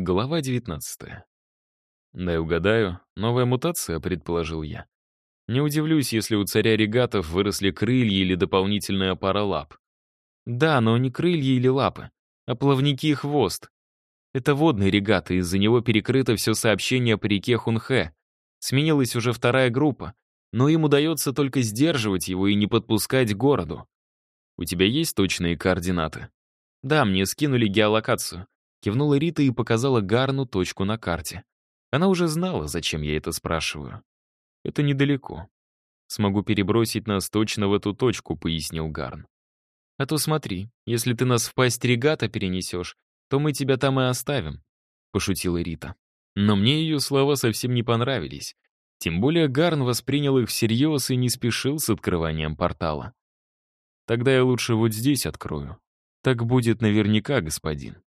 Глава 19. «Дай угадаю, новая мутация», — предположил я. Не удивлюсь, если у царя регатов выросли крылья или дополнительная пара лап. Да, но не крылья или лапы, а плавники и хвост. Это водный регат, и из-за него перекрыто все сообщение по реке Хунхэ. Сменилась уже вторая группа, но им удается только сдерживать его и не подпускать к городу. У тебя есть точные координаты? Да, мне скинули геолокацию. Кивнула Рита и показала Гарну точку на карте. Она уже знала, зачем я это спрашиваю. «Это недалеко. Смогу перебросить нас точно в эту точку», — пояснил Гарн. «А то смотри, если ты нас в пасть регата перенесешь, то мы тебя там и оставим», — пошутила Рита. Но мне ее слова совсем не понравились. Тем более Гарн воспринял их всерьез и не спешил с открыванием портала. «Тогда я лучше вот здесь открою. Так будет наверняка, господин».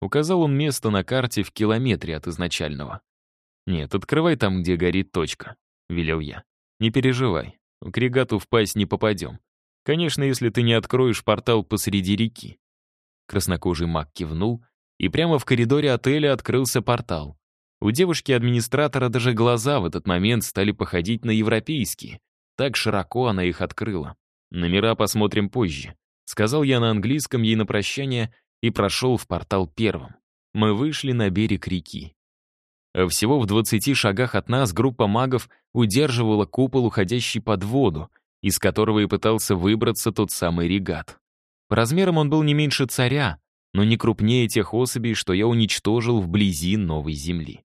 Указал он место на карте в километре от изначального. «Нет, открывай там, где горит точка», — велел я. «Не переживай, к регату впасть не попадем. Конечно, если ты не откроешь портал посреди реки». Краснокожий маг кивнул, и прямо в коридоре отеля открылся портал. У девушки-администратора даже глаза в этот момент стали походить на европейские. Так широко она их открыла. «Номера посмотрим позже», — сказал я на английском ей на прощание и прошел в портал первым. Мы вышли на берег реки. Всего в 20 шагах от нас группа магов удерживала купол, уходящий под воду, из которого и пытался выбраться тот самый регат. По размерам он был не меньше царя, но не крупнее тех особей, что я уничтожил вблизи новой земли.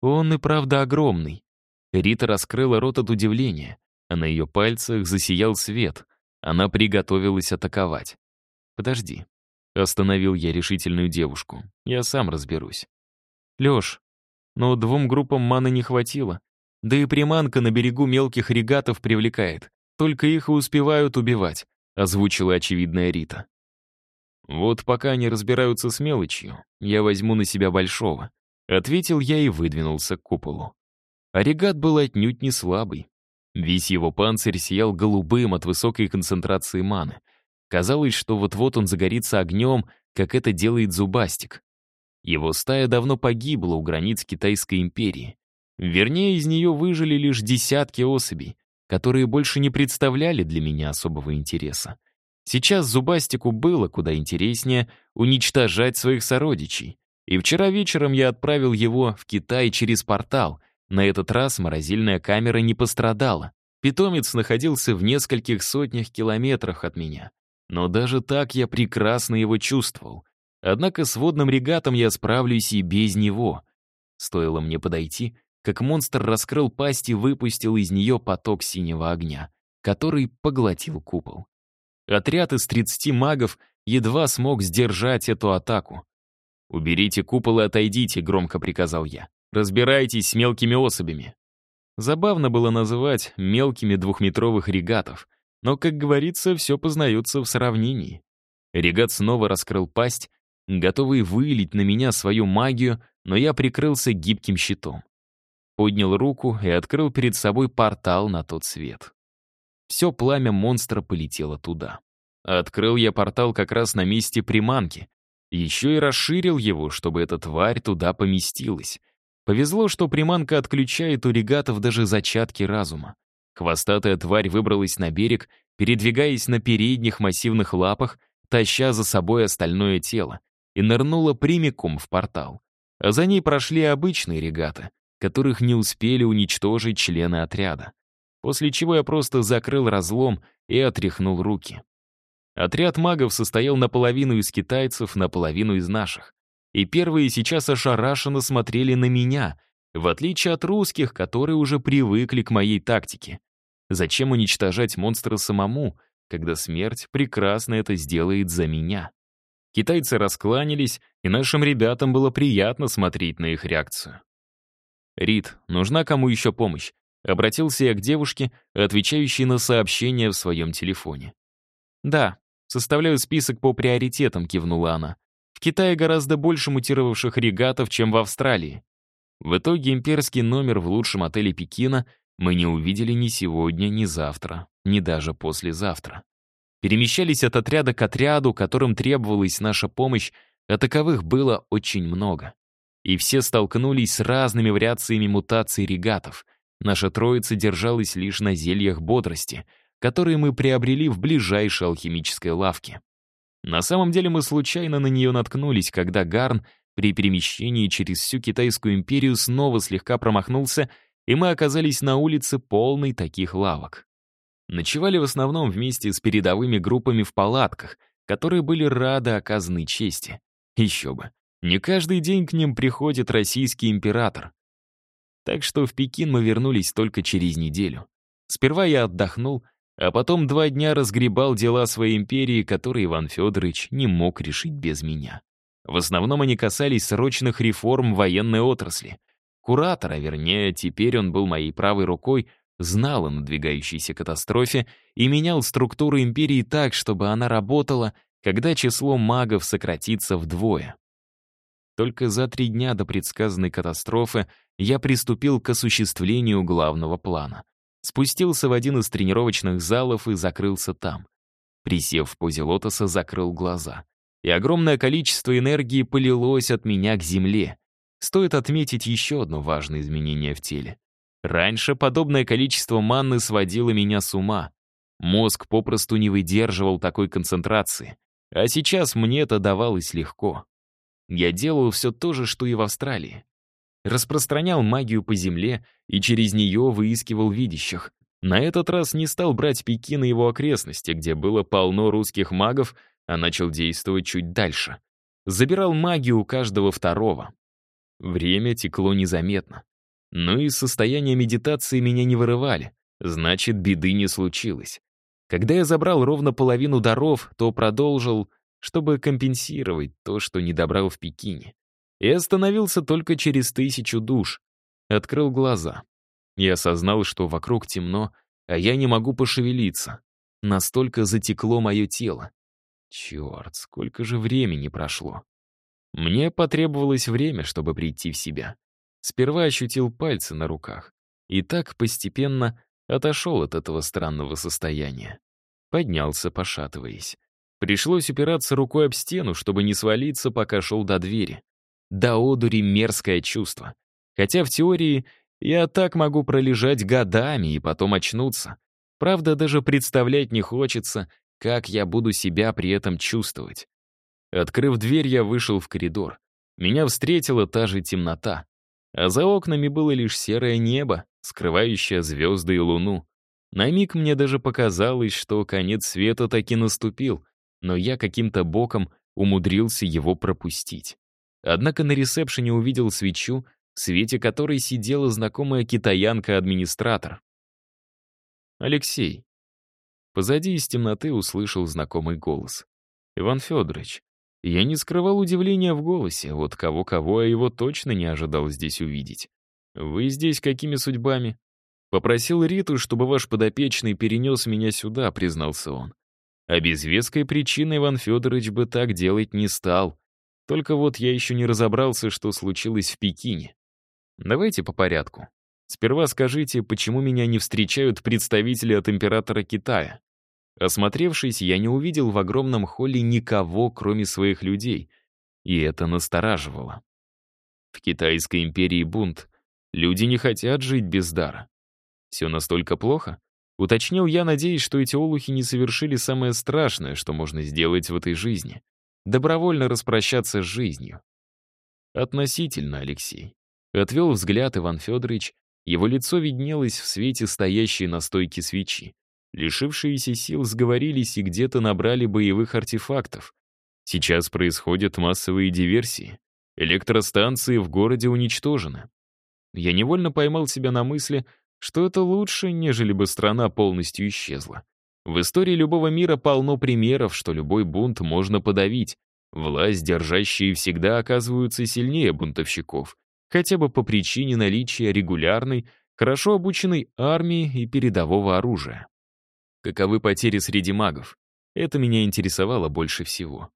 Он и правда огромный. Рита раскрыла рот от удивления, а на ее пальцах засиял свет. Она приготовилась атаковать. «Подожди, Остановил я решительную девушку. Я сам разберусь. Лёш, но двум группам маны не хватило. Да и приманка на берегу мелких регатов привлекает. Только их и успевают убивать, озвучила очевидная Рита. Вот пока они разбираются с мелочью, я возьму на себя большого. Ответил я и выдвинулся к куполу. А регат был отнюдь не слабый. Весь его панцирь сиял голубым от высокой концентрации маны — Казалось, что вот-вот он загорится огнем, как это делает Зубастик. Его стая давно погибла у границ Китайской империи. Вернее, из нее выжили лишь десятки особей, которые больше не представляли для меня особого интереса. Сейчас Зубастику было куда интереснее уничтожать своих сородичей. И вчера вечером я отправил его в Китай через портал. На этот раз морозильная камера не пострадала. Питомец находился в нескольких сотнях километрах от меня. Но даже так я прекрасно его чувствовал. Однако с водным регатом я справлюсь и без него. Стоило мне подойти, как монстр раскрыл пасть и выпустил из нее поток синего огня, который поглотил купол. Отряд из 30 магов едва смог сдержать эту атаку. «Уберите купол и отойдите», — громко приказал я. «Разбирайтесь с мелкими особями». Забавно было называть мелкими двухметровых регатов, но, как говорится, все познается в сравнении. Регат снова раскрыл пасть, готовый вылить на меня свою магию, но я прикрылся гибким щитом. Поднял руку и открыл перед собой портал на тот свет. Все пламя монстра полетело туда. Открыл я портал как раз на месте приманки. Еще и расширил его, чтобы эта тварь туда поместилась. Повезло, что приманка отключает у регатов даже зачатки разума. Хвостатая тварь выбралась на берег, передвигаясь на передних массивных лапах, таща за собой остальное тело, и нырнула прямиком в портал. А за ней прошли обычные регаты, которых не успели уничтожить члены отряда. После чего я просто закрыл разлом и отряхнул руки. Отряд магов состоял наполовину из китайцев, наполовину из наших. И первые сейчас ошарашенно смотрели на меня, в отличие от русских, которые уже привыкли к моей тактике. Зачем уничтожать монстра самому, когда смерть прекрасно это сделает за меня? Китайцы раскланялись, и нашим ребятам было приятно смотреть на их реакцию. «Рит, нужна кому еще помощь?» Обратился я к девушке, отвечающей на сообщения в своем телефоне. «Да, составляю список по приоритетам», — кивнула она. «В Китае гораздо больше мутировавших регатов, чем в Австралии». В итоге имперский номер в лучшем отеле Пекина мы не увидели ни сегодня, ни завтра, ни даже послезавтра. Перемещались от отряда к отряду, которым требовалась наша помощь, а таковых было очень много. и все столкнулись с разными вариациями мутаций регатов. Наша троица держалась лишь на зельях бодрости, которые мы приобрели в ближайшей алхимической лавке. На самом деле мы случайно на нее наткнулись, когда Гарн при перемещении через всю Китайскую империю снова слегка промахнулся, и мы оказались на улице полной таких лавок. Ночевали в основном вместе с передовыми группами в палатках, которые были рады оказанной чести. Еще бы. Не каждый день к ним приходит российский император. Так что в Пекин мы вернулись только через неделю. Сперва я отдохнул, а потом два дня разгребал дела своей империи, которые Иван Федорович не мог решить без меня. В основном они касались срочных реформ военной отрасли. Куратор, а вернее, теперь он был моей правой рукой, знал о надвигающейся катастрофе и менял структуру империи так, чтобы она работала, когда число магов сократится вдвое. Только за три дня до предсказанной катастрофы я приступил к осуществлению главного плана. Спустился в один из тренировочных залов и закрылся там. Присев в позе лотоса, закрыл глаза. И огромное количество энергии полилось от меня к земле. Стоит отметить еще одно важное изменение в теле. Раньше подобное количество манны сводило меня с ума. Мозг попросту не выдерживал такой концентрации. А сейчас мне это давалось легко. Я делал все то же, что и в Австралии. Распространял магию по земле и через нее выискивал видящих. На этот раз не стал брать Пекин и его окрестности, где было полно русских магов, а начал действовать чуть дальше. Забирал магию у каждого второго. Время текло незаметно. Но из состояния медитации меня не вырывали, значит, беды не случилось. Когда я забрал ровно половину даров, то продолжил, чтобы компенсировать то, что не добрал в Пекине. И остановился только через тысячу душ. Открыл глаза. Я осознал, что вокруг темно, а я не могу пошевелиться. Настолько затекло мое тело. Черт, сколько же времени прошло. Мне потребовалось время, чтобы прийти в себя. Сперва ощутил пальцы на руках. И так постепенно отошел от этого странного состояния. Поднялся, пошатываясь. Пришлось упираться рукой об стену, чтобы не свалиться, пока шел до двери. До одури мерзкое чувство. Хотя в теории я так могу пролежать годами и потом очнуться. Правда, даже представлять не хочется, как я буду себя при этом чувствовать. Открыв дверь, я вышел в коридор. Меня встретила та же темнота а за окнами было лишь серое небо, скрывающее звезды и луну. На миг мне даже показалось, что конец света таки наступил, но я каким-то боком умудрился его пропустить. Однако на ресепшене увидел свечу, в свете которой сидела знакомая китаянка-администратор. «Алексей». Позади из темноты услышал знакомый голос. «Иван Федорович, я не скрывал удивления в голосе, вот кого-кого я его точно не ожидал здесь увидеть. «Вы здесь какими судьбами?» «Попросил Риту, чтобы ваш подопечный перенес меня сюда», — признался он. А без веской причины Иван Федорович бы так делать не стал. Только вот я еще не разобрался, что случилось в Пекине. Давайте по порядку. Сперва скажите, почему меня не встречают представители от императора Китая? Осмотревшись, я не увидел в огромном холле никого, кроме своих людей, и это настораживало. В Китайской империи бунт. Люди не хотят жить без дара. Все настолько плохо? Уточнил я, надеясь, что эти олухи не совершили самое страшное, что можно сделать в этой жизни. Добровольно распрощаться с жизнью. Относительно, Алексей. Отвел взгляд Иван Федорович, его лицо виднелось в свете стоящей на стойке свечи. Лишившиеся сил сговорились и где-то набрали боевых артефактов. Сейчас происходят массовые диверсии. Электростанции в городе уничтожены. Я невольно поймал себя на мысли, что это лучше, нежели бы страна полностью исчезла. В истории любого мира полно примеров, что любой бунт можно подавить. Власть, держащие всегда оказываются сильнее бунтовщиков, хотя бы по причине наличия регулярной, хорошо обученной армии и передового оружия. Каковы потери среди магов? Это меня интересовало больше всего.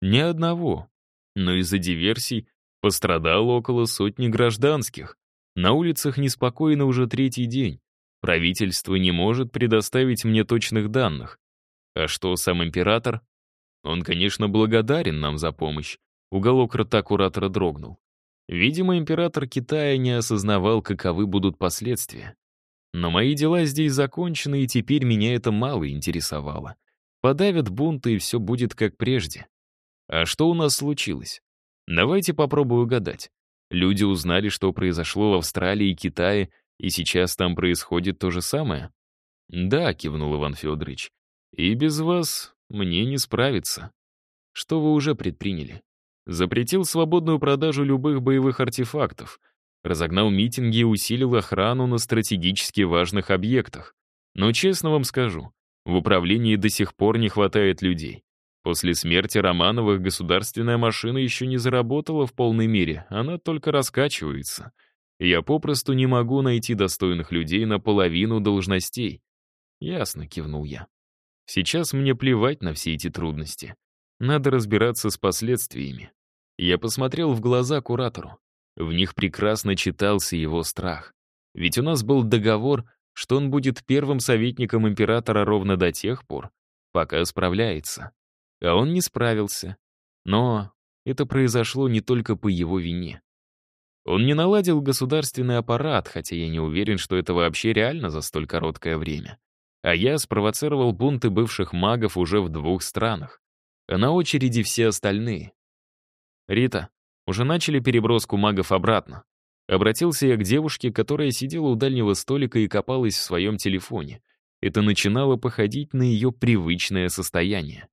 Ни одного. Но из-за диверсий пострадало около сотни гражданских. На улицах неспокойно уже третий день. Правительство не может предоставить мне точных данных. А что сам император? Он, конечно, благодарен нам за помощь. Уголок рта куратора дрогнул. Видимо, император Китая не осознавал, каковы будут последствия. Но мои дела здесь закончены, и теперь меня это мало интересовало. Подавят бунты, и все будет как прежде. А что у нас случилось? Давайте попробую угадать. Люди узнали, что произошло в Австралии и Китае, и сейчас там происходит то же самое? Да, кивнул Иван Федорович. И без вас мне не справиться. Что вы уже предприняли? Запретил свободную продажу любых боевых артефактов, разогнал митинги и усилил охрану на стратегически важных объектах. Но честно вам скажу, в управлении до сих пор не хватает людей. После смерти Романовых государственная машина еще не заработала в полной мере, она только раскачивается. Я попросту не могу найти достойных людей на половину должностей. Ясно, кивнул я. Сейчас мне плевать на все эти трудности. Надо разбираться с последствиями. Я посмотрел в глаза куратору. В них прекрасно читался его страх. Ведь у нас был договор, что он будет первым советником императора ровно до тех пор, пока справляется. А он не справился. Но это произошло не только по его вине. Он не наладил государственный аппарат, хотя я не уверен, что это вообще реально за столь короткое время. А я спровоцировал бунты бывших магов уже в двух странах. А на очереди все остальные. Рита, уже начали переброску магов обратно. Обратился я к девушке, которая сидела у дальнего столика и копалась в своем телефоне. Это начинало походить на ее привычное состояние.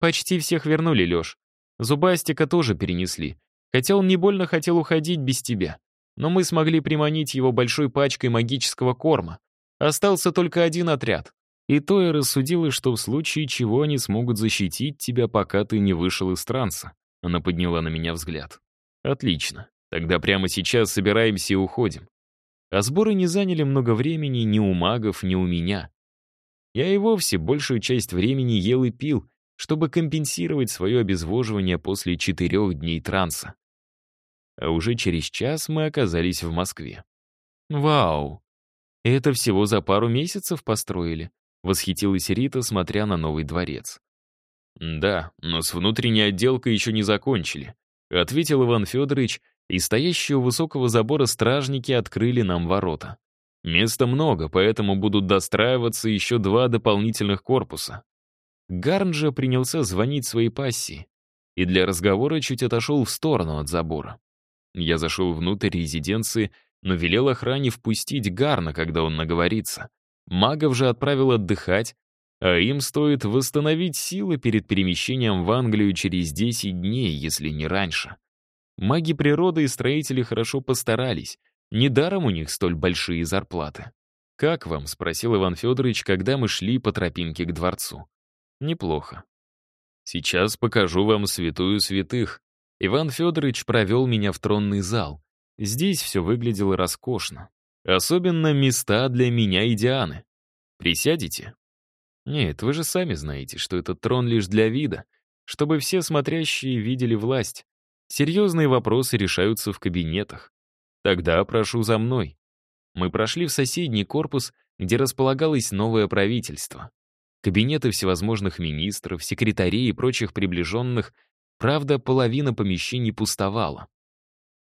«Почти всех вернули, Леш. Зубастика тоже перенесли. Хотя он не больно хотел уходить без тебя. Но мы смогли приманить его большой пачкой магического корма. Остался только один отряд. И то я рассудила, что в случае чего они смогут защитить тебя, пока ты не вышел из транса. Она подняла на меня взгляд. «Отлично. Тогда прямо сейчас собираемся и уходим». А сборы не заняли много времени ни у магов, ни у меня. Я и вовсе большую часть времени ел и пил, чтобы компенсировать свое обезвоживание после четырех дней транса. А уже через час мы оказались в Москве. «Вау! Это всего за пару месяцев построили?» — восхитилась Рита, смотря на новый дворец. «Да, но с внутренней отделкой еще не закончили», — ответил Иван Федорович, и стоящие у высокого забора стражники открыли нам ворота. Места много, поэтому будут достраиваться еще два дополнительных корпуса. Гарн же принялся звонить своей пассии и для разговора чуть отошел в сторону от забора. Я зашел внутрь резиденции, но велел охране впустить Гарна, когда он наговорится. Магов же отправил отдыхать, а им стоит восстановить силы перед перемещением в Англию через 10 дней, если не раньше. Маги природы и строители хорошо постарались. Недаром у них столь большие зарплаты. «Как вам?» — спросил Иван Федорович, когда мы шли по тропинке к дворцу. «Неплохо. Сейчас покажу вам святую святых». Иван Федорович провел меня в тронный зал. Здесь все выглядело роскошно. Особенно места для меня и Дианы. Присядете? Нет, вы же сами знаете, что этот трон лишь для вида, чтобы все смотрящие видели власть. Серьезные вопросы решаются в кабинетах. Тогда прошу за мной. Мы прошли в соседний корпус, где располагалось новое правительство. Кабинеты всевозможных министров, секретарей и прочих приближенных, правда, половина помещений пустовала.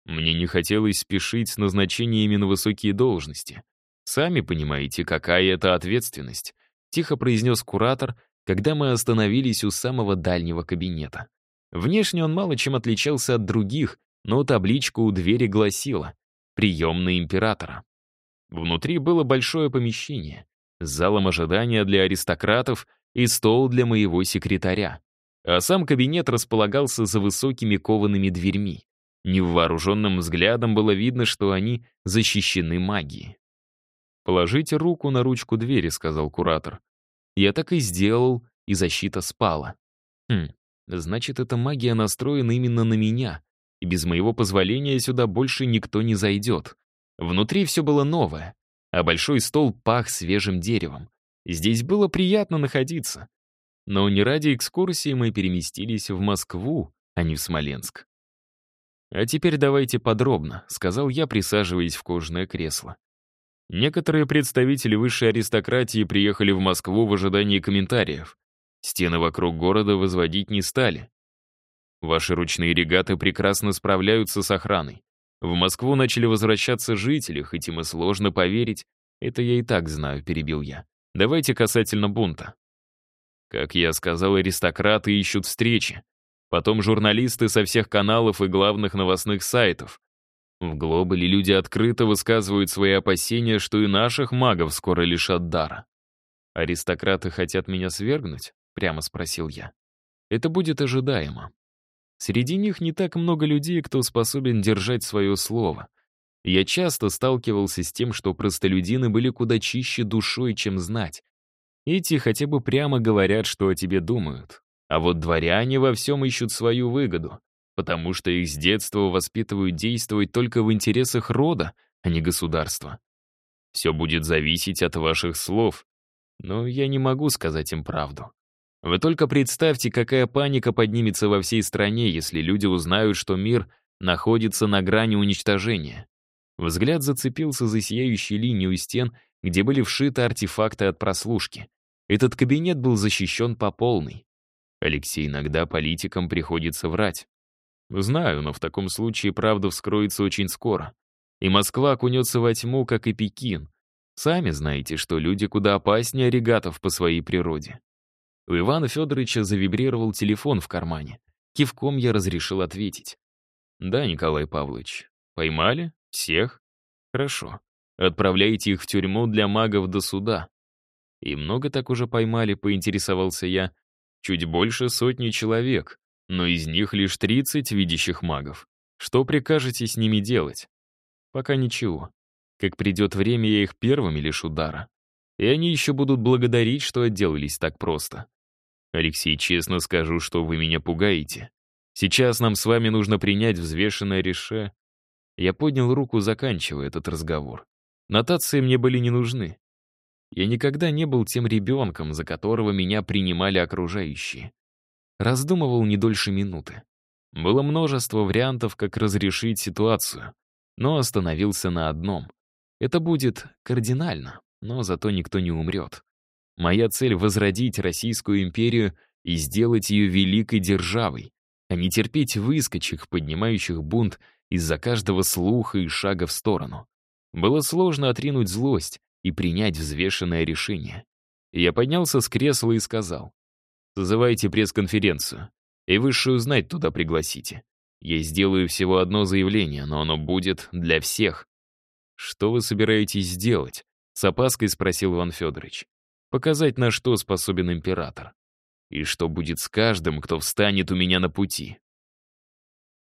Мне не хотелось спешить с назначениями на высокие должности. Сами понимаете, какая это ответственность тихо произнес куратор, когда мы остановились у самого дальнего кабинета. Внешне он мало чем отличался от других, но табличка у двери гласила «Приемная императора». Внутри было большое помещение, с залом ожидания для аристократов и стол для моего секретаря. А сам кабинет располагался за высокими коваными дверьми. Невооруженным взглядом было видно, что они защищены магией. «Положите руку на ручку двери», — сказал куратор. Я так и сделал, и защита спала. Хм, значит, эта магия настроена именно на меня, и без моего позволения сюда больше никто не зайдет. Внутри все было новое, а большой стол пах свежим деревом. Здесь было приятно находиться. Но не ради экскурсии мы переместились в Москву, а не в Смоленск. «А теперь давайте подробно», — сказал я, присаживаясь в кожаное кресло. Некоторые представители высшей аристократии приехали в Москву в ожидании комментариев. Стены вокруг города возводить не стали. Ваши ручные регаты прекрасно справляются с охраной. В Москву начали возвращаться жители, хоть им и сложно поверить. Это я и так знаю, перебил я. Давайте касательно бунта. Как я сказал, аристократы ищут встречи. Потом журналисты со всех каналов и главных новостных сайтов. В Глобале люди открыто высказывают свои опасения, что и наших магов скоро лишат дара. «Аристократы хотят меня свергнуть?» — прямо спросил я. «Это будет ожидаемо. Среди них не так много людей, кто способен держать свое слово. Я часто сталкивался с тем, что простолюдины были куда чище душой, чем знать. Эти хотя бы прямо говорят, что о тебе думают. А вот дворяне во всем ищут свою выгоду, потому что их с детства воспитывают действовать только в интересах рода, а не государства. Все будет зависеть от ваших слов, но я не могу сказать им правду. Вы только представьте, какая паника поднимется во всей стране, если люди узнают, что мир находится на грани уничтожения. Взгляд зацепился за сияющую линию стен, где были вшиты артефакты от прослушки. Этот кабинет был защищен по полной. Алексей, иногда политикам приходится врать. Знаю, но в таком случае правда вскроется очень скоро. И Москва окунется во тьму, как и Пекин. Сами знаете, что люди куда опаснее регатов по своей природе. У Ивана Федоровича завибрировал телефон в кармане. Кивком я разрешил ответить. «Да, Николай Павлович. Поймали? Всех? Хорошо. Отправляйте их в тюрьму для магов до суда». «И много так уже поймали», — поинтересовался я. «Чуть больше сотни человек, но из них лишь 30 видящих магов. Что прикажете с ними делать?» «Пока ничего. Как придет время, я их первыми лишь удара. И они еще будут благодарить, что отделались так просто. Алексей, честно скажу, что вы меня пугаете. Сейчас нам с вами нужно принять взвешенное решение. Я поднял руку, заканчивая этот разговор. Нотации мне были не нужны. Я никогда не был тем ребенком, за которого меня принимали окружающие. Раздумывал не дольше минуты. Было множество вариантов, как разрешить ситуацию, но остановился на одном. Это будет кардинально, но зато никто не умрет. Моя цель — возродить Российскую империю и сделать ее великой державой, а не терпеть выскочек, поднимающих бунт из-за каждого слуха и шага в сторону. Было сложно отринуть злость и принять взвешенное решение. Я поднялся с кресла и сказал, «Созывайте пресс-конференцию, и высшую знать туда пригласите. Я сделаю всего одно заявление, но оно будет для всех». «Что вы собираетесь сделать?» — с опаской спросил Иван Федорович показать, на что способен император. И что будет с каждым, кто встанет у меня на пути.